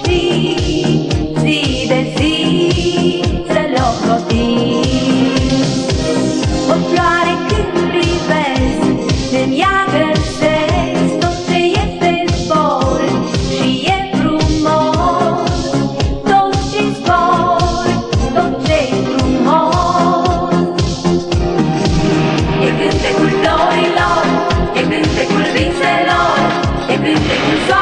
și zi de zi să locotim. O floare când privesc, îmi ia găsesc tot ce pe zbor și e frumos. Tot ce zbor, tot ce e frumos. E cântecul florilor, e cântecul viselor, e cântecul soarelor,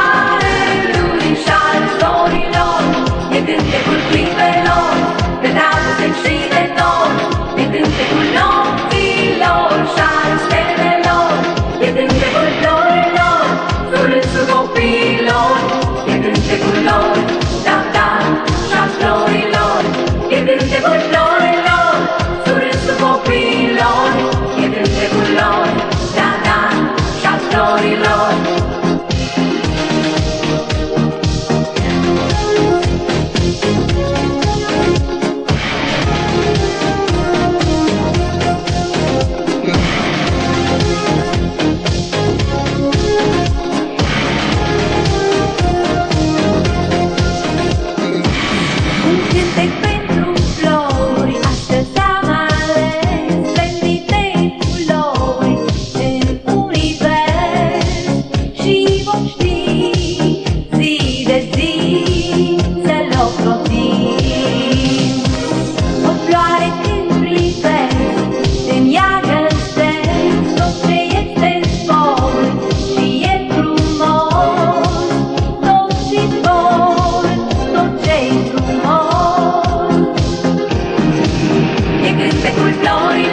gente E cântecul florilor E